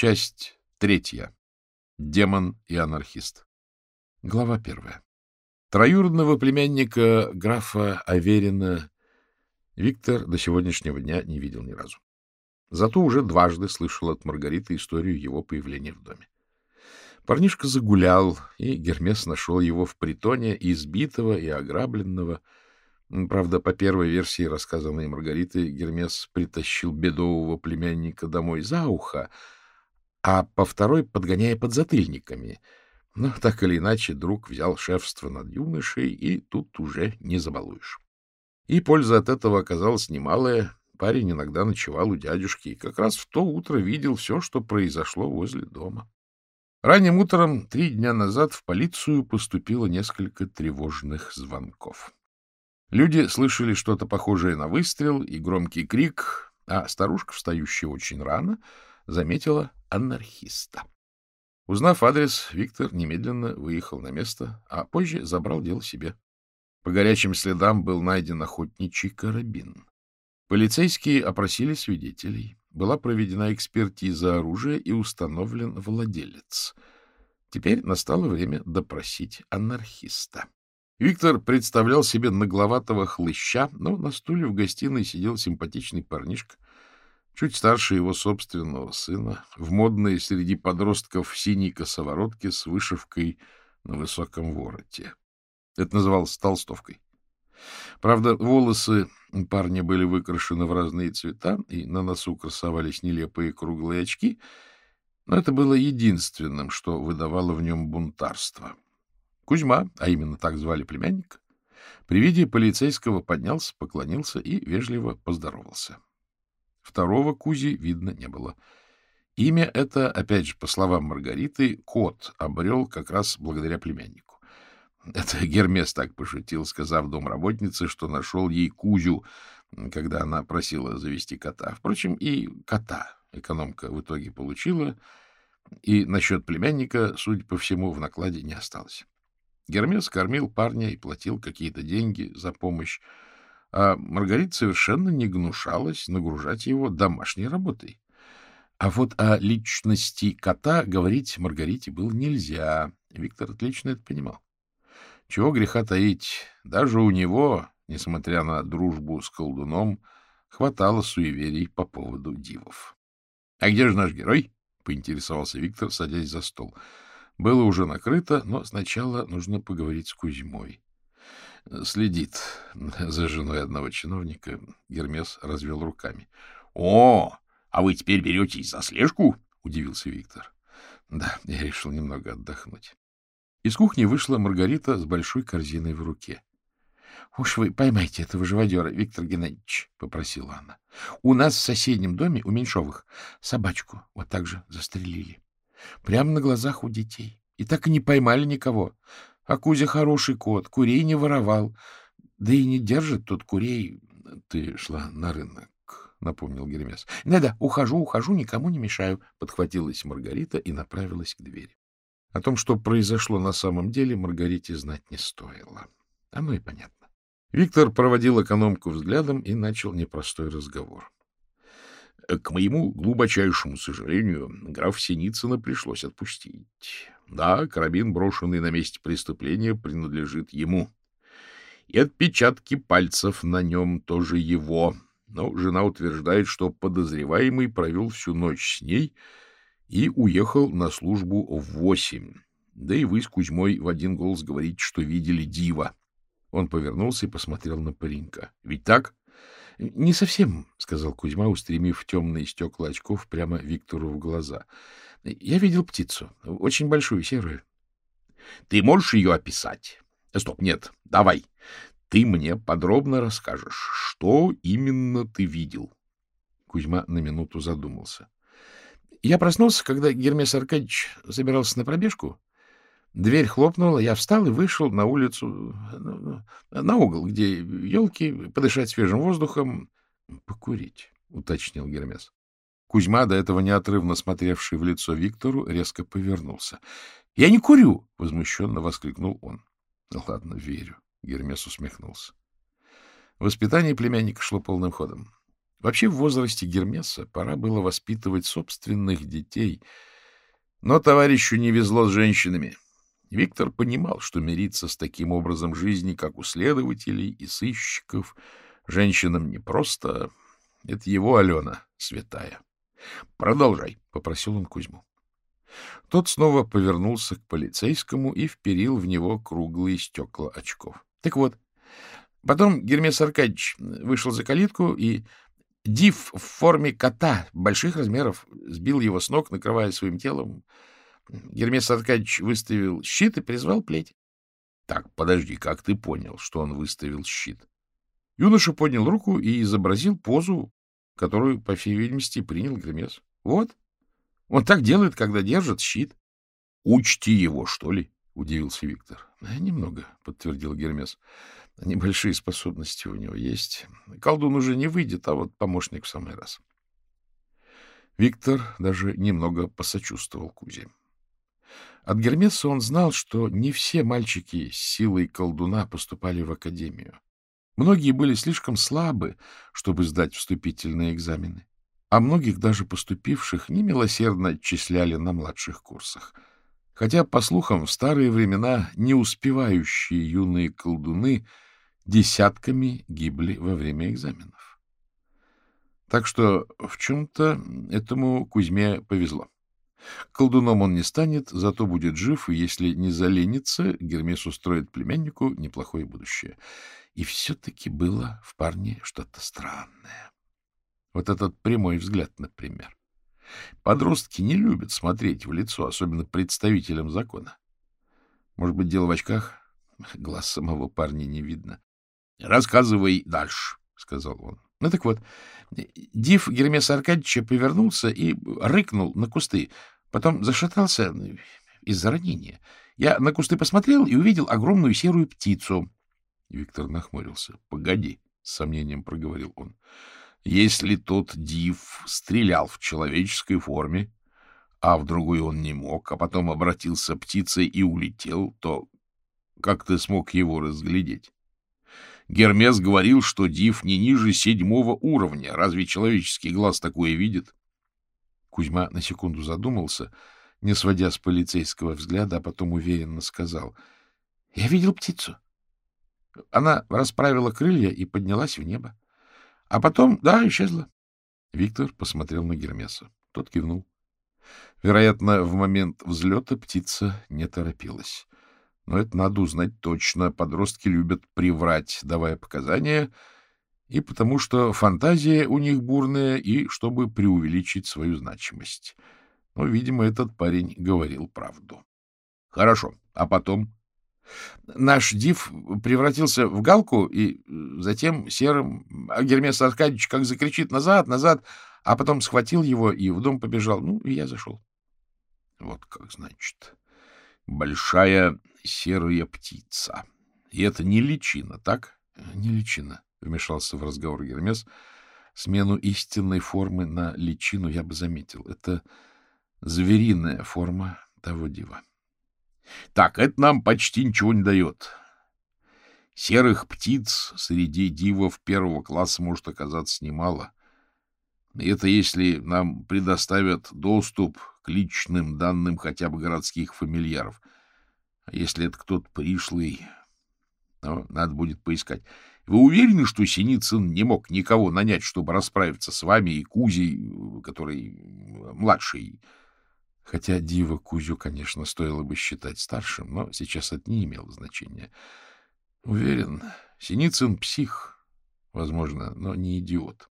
Часть третья. Демон и анархист. Глава первая. Троюродного племянника графа Аверина Виктор до сегодняшнего дня не видел ни разу. Зато уже дважды слышал от Маргариты историю его появления в доме. Парнишка загулял, и Гермес нашел его в притоне, избитого и ограбленного. Правда, по первой версии, рассказанной Маргаритой, Гермес притащил бедового племянника домой за ухо, а по второй подгоняя под затыльниками. Но так или иначе друг взял шефство над юношей, и тут уже не забалуешь. И польза от этого оказалась немалая. Парень иногда ночевал у дядюшки и как раз в то утро видел все, что произошло возле дома. Ранним утром, три дня назад, в полицию поступило несколько тревожных звонков. Люди слышали что-то похожее на выстрел и громкий крик, а старушка, встающая очень рано, заметила анархиста. Узнав адрес, Виктор немедленно выехал на место, а позже забрал дело себе. По горячим следам был найден охотничий карабин. Полицейские опросили свидетелей. Была проведена экспертиза оружия и установлен владелец. Теперь настало время допросить анархиста. Виктор представлял себе нагловатого хлыща, но на стуле в гостиной сидел симпатичный парнишка чуть старше его собственного сына, в модной среди подростков синей косоворотке с вышивкой на высоком вороте. Это называлось толстовкой. Правда, волосы парня были выкрашены в разные цвета, и на носу красовались нелепые круглые очки, но это было единственным, что выдавало в нем бунтарство. Кузьма, а именно так звали племянника, при виде полицейского поднялся, поклонился и вежливо поздоровался. Второго Кузи видно не было. Имя это, опять же, по словам Маргариты, кот обрел как раз благодаря племяннику. Это Гермес так пошутил, сказав домработнице, что нашел ей Кузю, когда она просила завести кота. Впрочем, и кота экономка в итоге получила, и насчет племянника, судя по всему, в накладе не осталось. Гермес кормил парня и платил какие-то деньги за помощь, а Маргарита совершенно не гнушалась нагружать его домашней работой. А вот о личности кота говорить Маргарите было нельзя. Виктор отлично это понимал. Чего греха таить, даже у него, несмотря на дружбу с колдуном, хватало суеверий по поводу дивов. — А где же наш герой? — поинтересовался Виктор, садясь за стол. Было уже накрыто, но сначала нужно поговорить с Кузьмой следит за женой одного чиновника, Гермес развел руками. — О, а вы теперь беретесь за слежку? — удивился Виктор. — Да, я решил немного отдохнуть. Из кухни вышла Маргарита с большой корзиной в руке. — Уж вы поймайте этого живодера, Виктор Геннадьевич, — попросила она. — У нас в соседнем доме, у Меньшовых, собачку вот так же застрелили. Прямо на глазах у детей. И так и не поймали никого. А Кузя хороший кот, курей не воровал. Да и не держит тут курей. Ты шла на рынок, — напомнил Гермес. Да — ухожу, ухожу, никому не мешаю, — подхватилась Маргарита и направилась к двери. О том, что произошло на самом деле, Маргарите знать не стоило. Оно и понятно. Виктор проводил экономку взглядом и начал непростой разговор. К моему глубочайшему сожалению, граф Синицына пришлось отпустить. Да, карабин, брошенный на месте преступления, принадлежит ему. И отпечатки пальцев на нем тоже его. Но жена утверждает, что подозреваемый провел всю ночь с ней и уехал на службу в восемь. Да и вы с Кузьмой в один голос говорите, что видели дива. Он повернулся и посмотрел на паренька. — Ведь так? — Не совсем, — сказал Кузьма, устремив темные стекла очков прямо Виктору в глаза. — Я видел птицу, очень большую, серую. — Ты можешь ее описать? — Стоп, нет, давай. Ты мне подробно расскажешь, что именно ты видел. Кузьма на минуту задумался. — Я проснулся, когда Гермес Аркадьевич собирался на пробежку. Дверь хлопнула, я встал и вышел на улицу, ну, на угол, где елки, подышать свежим воздухом, покурить, — уточнил Гермес. Кузьма, до этого неотрывно смотревший в лицо Виктору, резко повернулся. — Я не курю! — возмущенно воскликнул он. — Ладно, верю, — Гермес усмехнулся. Воспитание племянника шло полным ходом. Вообще в возрасте Гермеса пора было воспитывать собственных детей, но товарищу не везло с женщинами. Виктор понимал, что мириться с таким образом жизни, как у следователей и сыщиков, женщинам непросто. Это его Алена святая. — Продолжай, — попросил он Кузьму. Тот снова повернулся к полицейскому и вперил в него круглые стекла очков. Так вот, потом Гермес Аркадьевич вышел за калитку, и Див в форме кота больших размеров сбил его с ног, накрывая своим телом. Гермес Аркадьевич выставил щит и призвал плеть. — Так, подожди, как ты понял, что он выставил щит? Юноша поднял руку и изобразил позу, которую, по всей видимости, принял Гермес. — Вот. Он так делает, когда держит щит. — Учти его, что ли? — удивился Виктор. — Немного, — подтвердил Гермес. — Небольшие способности у него есть. Колдун уже не выйдет, а вот помощник в самый раз. Виктор даже немного посочувствовал Кузе. От Гермеса он знал, что не все мальчики с силой колдуна поступали в академию. Многие были слишком слабы, чтобы сдать вступительные экзамены, а многих даже поступивших немилосердно отчисляли на младших курсах. Хотя, по слухам, в старые времена не успевающие юные колдуны десятками гибли во время экзаменов. Так что в чем-то этому Кузьме повезло. Колдуном он не станет, зато будет жив, и если не заленится, Гермес устроит племяннику неплохое будущее. И все-таки было в парне что-то странное. Вот этот прямой взгляд, например. Подростки не любят смотреть в лицо, особенно представителям закона. Может быть, дело в очках? Глаз самого парня не видно. — Рассказывай дальше, — сказал он. Ну так вот, Див Гермеса Аркадьевича повернулся и рыкнул на кусты. Потом зашатался из-за ранения. Я на кусты посмотрел и увидел огромную серую птицу. Виктор нахмурился. — Погоди, — с сомнением проговорил он. — Если тот Див стрелял в человеческой форме, а в другой он не мог, а потом обратился птицей и улетел, то как ты смог его разглядеть? Гермес говорил, что Див не ниже седьмого уровня. Разве человеческий глаз такое видит? Кузьма на секунду задумался, не сводя с полицейского взгляда, а потом уверенно сказал. — Я видел птицу. Она расправила крылья и поднялась в небо. А потом, да, исчезла. Виктор посмотрел на Гермеса. Тот кивнул. Вероятно, в момент взлета птица не торопилась. Но это надо узнать точно. Подростки любят приврать, давая показания, и потому что фантазия у них бурная, и чтобы преувеличить свою значимость. Но, видимо, этот парень говорил правду. — Хорошо. А потом? Наш див превратился в галку и затем серым. А Гермес Аркадьевич как закричит «назад, назад!», а потом схватил его и в дом побежал. Ну, и я зашел. Вот как значит. Большая серая птица. И это не личина, так? Не личина, вмешался в разговор Гермес. Смену истинной формы на личину я бы заметил. Это звериная форма того дива. Так, это нам почти ничего не дает. Серых птиц среди дивов первого класса может оказаться немало. И это если нам предоставят доступ к личным данным хотя бы городских фамильяров. А если это кто-то пришлый, ну, надо будет поискать. Вы уверены, что Синицын не мог никого нанять, чтобы расправиться с вами и Кузей, который младший, Хотя Дива Кузю, конечно, стоило бы считать старшим, но сейчас это не имело значения. Уверен, Синицын псих, возможно, но не идиот.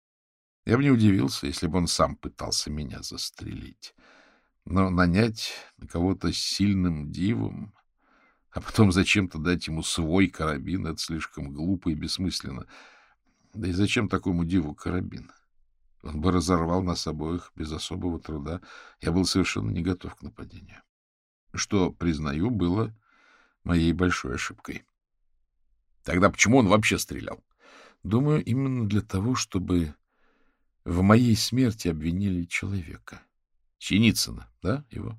Я бы не удивился, если бы он сам пытался меня застрелить. Но нанять кого-то с сильным дивом, а потом зачем-то дать ему свой карабин — это слишком глупо и бессмысленно. Да и зачем такому диву карабин? — он бы разорвал нас обоих без особого труда. Я был совершенно не готов к нападению. Что, признаю, было моей большой ошибкой. Тогда почему он вообще стрелял? Думаю, именно для того, чтобы в моей смерти обвинили человека. Синицына, да, его?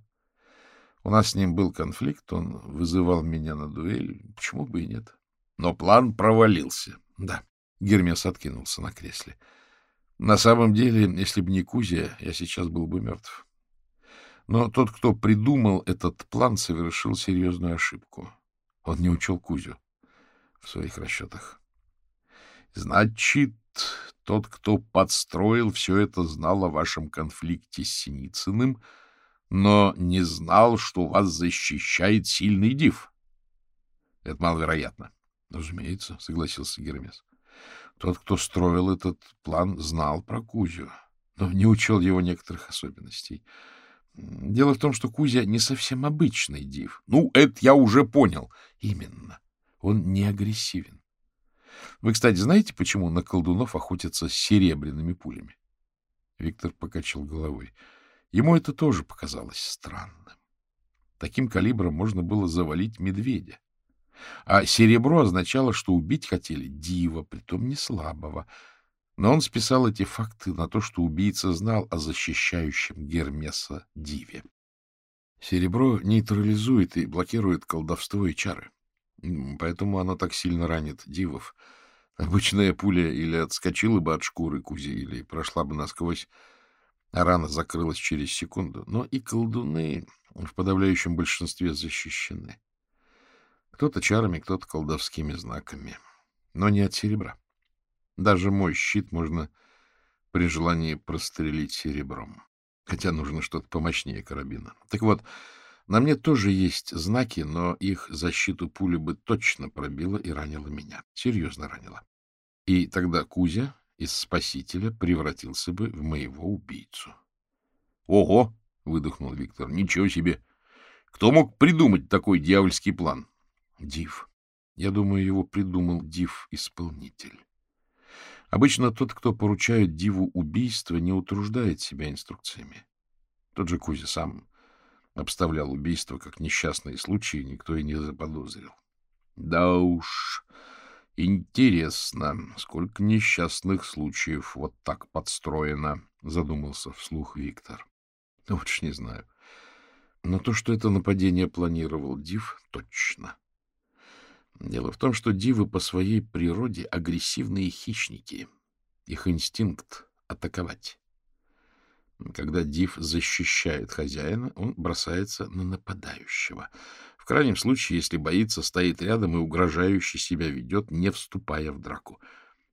У нас с ним был конфликт, он вызывал меня на дуэль. Почему бы и нет? Но план провалился. Да, Гермес откинулся на кресле. — На самом деле, если бы не Кузя, я сейчас был бы мертв. Но тот, кто придумал этот план, совершил серьезную ошибку. Он не учел Кузю в своих расчетах. Значит, тот, кто подстроил все это, знал о вашем конфликте с Синицыным, но не знал, что вас защищает сильный див. Это маловероятно. — Разумеется, — согласился Гермес. Тот, кто строил этот план, знал про Кузю, но не учел его некоторых особенностей. Дело в том, что Кузя не совсем обычный див. Ну, это я уже понял. Именно. Он не агрессивен. Вы, кстати, знаете, почему на колдунов охотятся с серебряными пулями? Виктор покачал головой. Ему это тоже показалось странным. Таким калибром можно было завалить медведя. А серебро означало, что убить хотели дива, притом не слабого. Но он списал эти факты на то, что убийца знал о защищающем Гермеса диве. Серебро нейтрализует и блокирует колдовство и чары. Поэтому оно так сильно ранит дивов. Обычная пуля или отскочила бы от шкуры Кузи, или прошла бы насквозь, рана закрылась через секунду. Но и колдуны в подавляющем большинстве защищены. Кто-то чарами, кто-то колдовскими знаками. Но не от серебра. Даже мой щит можно при желании прострелить серебром. Хотя нужно что-то помощнее карабина. Так вот, на мне тоже есть знаки, но их защиту пули бы точно пробила и ранила меня. Серьезно ранила. И тогда Кузя из спасителя превратился бы в моего убийцу. — Ого! — выдохнул Виктор. — Ничего себе! Кто мог придумать такой дьявольский план? Див. Я думаю, его придумал Див-исполнитель. Обычно тот, кто поручает Диву убийство, не утруждает себя инструкциями. Тот же Кузя сам обставлял убийство как несчастные случаи, никто и не заподозрил. Да уж, интересно, сколько несчастных случаев вот так подстроено, задумался вслух Виктор. Ну, вот ж не знаю. Но то, что это нападение планировал Див, точно. Дело в том, что дивы по своей природе агрессивные хищники. Их инстинкт — атаковать. Когда див защищает хозяина, он бросается на нападающего. В крайнем случае, если боится, стоит рядом и угрожающе себя ведет, не вступая в драку.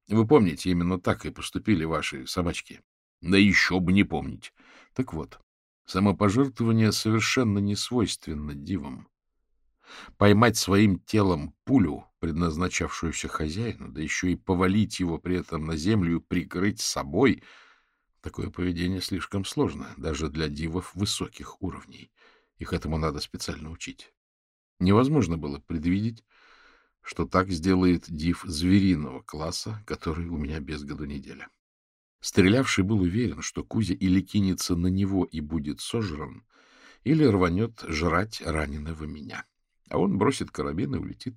Вы помните, именно так и поступили ваши собачки. Да еще бы не помнить. Так вот, самопожертвование совершенно не свойственно дивам. Поймать своим телом пулю, предназначавшуюся хозяину, да еще и повалить его при этом на землю и прикрыть собой — такое поведение слишком сложно, даже для дивов высоких уровней. Их этому надо специально учить. Невозможно было предвидеть, что так сделает див звериного класса, который у меня без году неделя. Стрелявший был уверен, что Кузя или кинется на него и будет сожран, или рванет жрать раненого меня а он бросит карабин и улетит.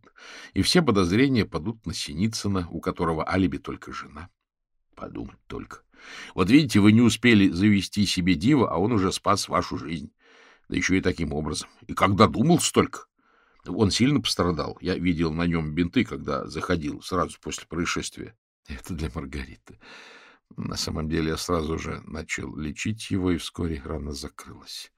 И все подозрения падут на Синицына, у которого алиби только жена. Подумать только. Вот видите, вы не успели завести себе дива, а он уже спас вашу жизнь. Да еще и таким образом. И когда думал столько? Он сильно пострадал. Я видел на нем бинты, когда заходил, сразу после происшествия. Это для Маргариты. На самом деле я сразу же начал лечить его, и вскоре рана закрылась.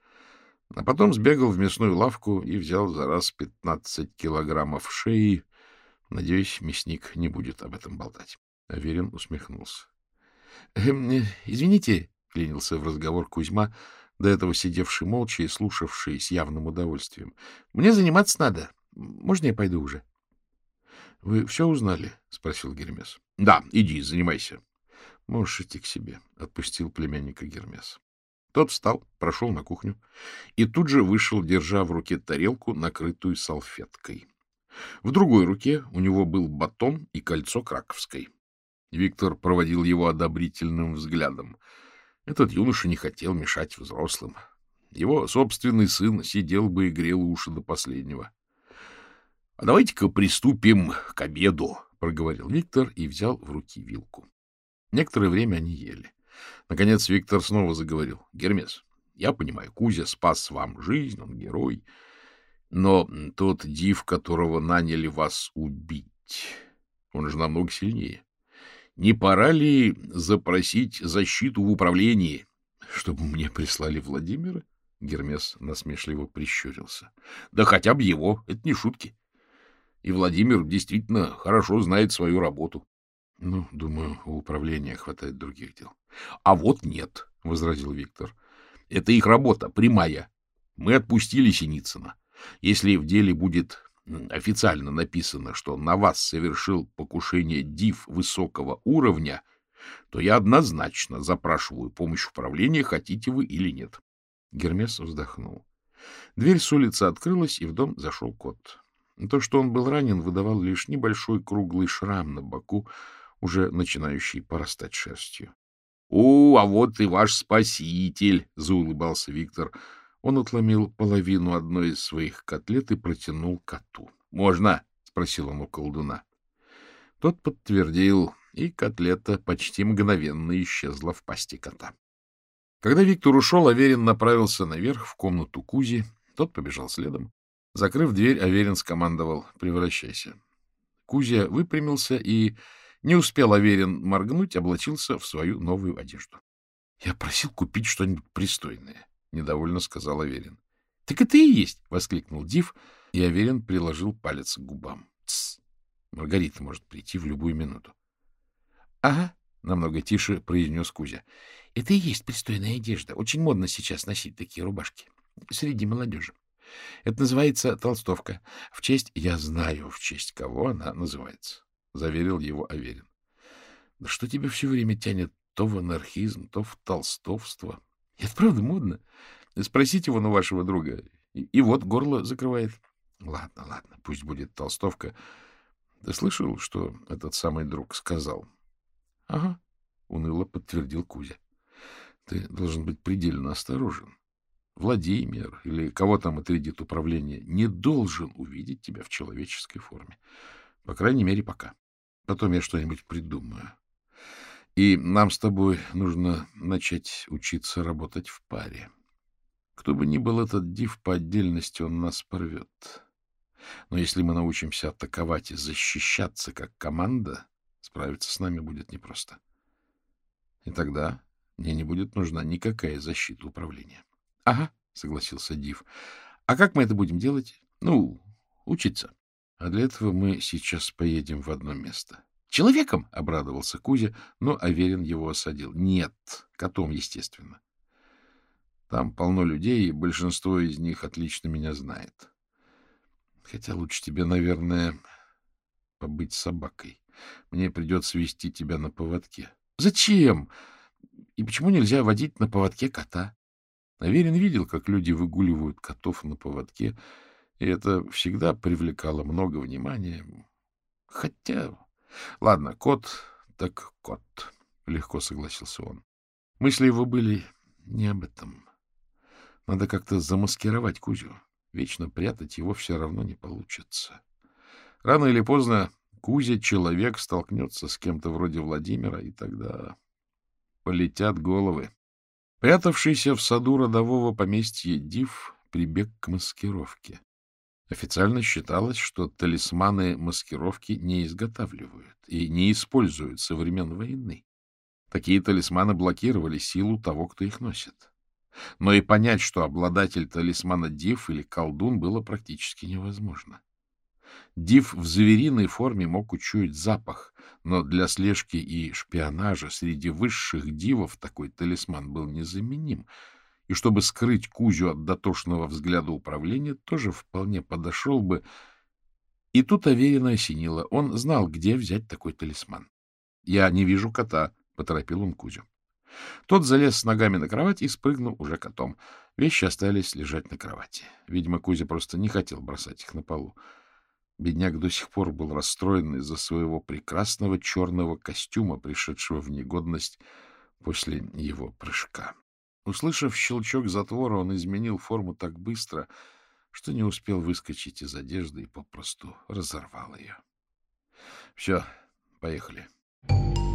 А потом сбегал в мясную лавку и взял за раз пятнадцать килограммов шеи. Надеюсь, мясник не будет об этом болтать. Аверин усмехнулся. «Эм, Извините, — клянился в разговор Кузьма, до этого сидевший молча и слушавший с явным удовольствием. — Мне заниматься надо. Можно я пойду уже? — Вы все узнали? — спросил Гермес. — Да, иди, занимайся. — Можешь идти к себе, — отпустил племянника Гермес. Тот встал, прошел на кухню и тут же вышел, держа в руке тарелку, накрытую салфеткой. В другой руке у него был батон и кольцо краковской. Виктор проводил его одобрительным взглядом. Этот юноша не хотел мешать взрослым. Его собственный сын сидел бы и грел уши до последнего. — А давайте-ка приступим к обеду, — проговорил Виктор и взял в руки вилку. Некоторое время они ели. Наконец Виктор снова заговорил. — Гермес, я понимаю, Кузя спас вам жизнь, он герой. Но тот див, которого наняли вас убить, он же намного сильнее. Не пора ли запросить защиту в управлении, чтобы мне прислали Владимира? Гермес насмешливо прищурился. — Да хотя бы его, это не шутки. И Владимир действительно хорошо знает свою работу. — Ну, думаю, у управления хватает других дел. — А вот нет, — возразил Виктор. — Это их работа, прямая. Мы отпустили Синицына. Если в деле будет официально написано, что на вас совершил покушение див высокого уровня, то я однозначно запрашиваю помощь управления, хотите вы или нет. Гермес вздохнул. Дверь с улицы открылась, и в дом зашел кот. То, что он был ранен, выдавал лишь небольшой круглый шрам на боку, уже начинающий порастать шерстью. — О, а вот и ваш спаситель! — заулыбался Виктор. Он отломил половину одной из своих котлет и протянул коту. — Можно? — спросил он у колдуна. Тот подтвердил, и котлета почти мгновенно исчезла в пасти кота. Когда Виктор ушел, Аверин направился наверх в комнату Кузи. Тот побежал следом. Закрыв дверь, Аверин скомандовал «Превращайся». Кузя выпрямился и, не успел Аверин моргнуть, облачился в свою новую одежду. — Я просил купить что-нибудь пристойное, — недовольно сказал Аверин. — Так это и есть! — воскликнул Див, и Аверин приложил палец к губам. — Тссс! Маргарита может прийти в любую минуту. — Ага, — намного тише произнес Кузя. — Это и есть пристойная одежда. Очень модно сейчас носить такие рубашки. Среди молодежи. Это называется толстовка. В честь... Я знаю, в честь кого она называется, — заверил его Аверин. — Да что тебе все время тянет то в анархизм, то в толстовство? Это правда модно. Спросите его на вашего друга. И, и вот горло закрывает. Ладно, ладно, пусть будет толстовка. Ты слышал, что этот самый друг сказал? —— Ага, — уныло подтвердил Кузя. — Ты должен быть предельно осторожен. Владимир или кого там отрядит управление не должен увидеть тебя в человеческой форме. По крайней мере, пока. Потом я что-нибудь придумаю. И нам с тобой нужно начать учиться работать в паре. Кто бы ни был этот див по отдельности, он нас порвет. Но если мы научимся атаковать и защищаться как команда, Справиться с нами будет непросто. И тогда мне не будет нужна никакая защита управления. — Ага, — согласился Див. — А как мы это будем делать? Ну, учиться. А для этого мы сейчас поедем в одно место. — Человеком? — обрадовался Кузя, но Аверин его осадил. — Нет, котом, естественно. Там полно людей, и большинство из них отлично меня знает. Хотя лучше тебе, наверное, побыть собакой. Мне придется вести тебя на поводке. — Зачем? И почему нельзя водить на поводке кота? Наверин видел, как люди выгуливают котов на поводке, и это всегда привлекало много внимания. Хотя... Ладно, кот так кот, — легко согласился он. Мысли его были не об этом. Надо как-то замаскировать Кузю. Вечно прятать его все равно не получится. Рано или поздно Кузя человек столкнется с кем-то вроде Владимира, и тогда полетят головы. Прятавшийся в саду родового поместья Див прибег к маскировке. Официально считалось, что талисманы маскировки не изготавливают и не используют со времен войны. Такие талисманы блокировали силу того, кто их носит. Но и понять, что обладатель талисмана Див или колдун, было практически невозможно. Див в звериной форме мог учуять запах, но для слежки и шпионажа среди высших дивов такой талисман был незаменим, и чтобы скрыть Кузю от дотошного взгляда управления, тоже вполне подошел бы. И тут Аверина осенило. Он знал, где взять такой талисман. — Я не вижу кота, — поторопил он Кузю. Тот залез с ногами на кровать и спрыгнул уже котом. Вещи остались лежать на кровати. Видимо, Кузя просто не хотел бросать их на полу. Бедняк до сих пор был расстроен из-за своего прекрасного черного костюма, пришедшего в негодность после его прыжка. Услышав щелчок затвора, он изменил форму так быстро, что не успел выскочить из одежды и попросту разорвал ее. — Все, поехали. You.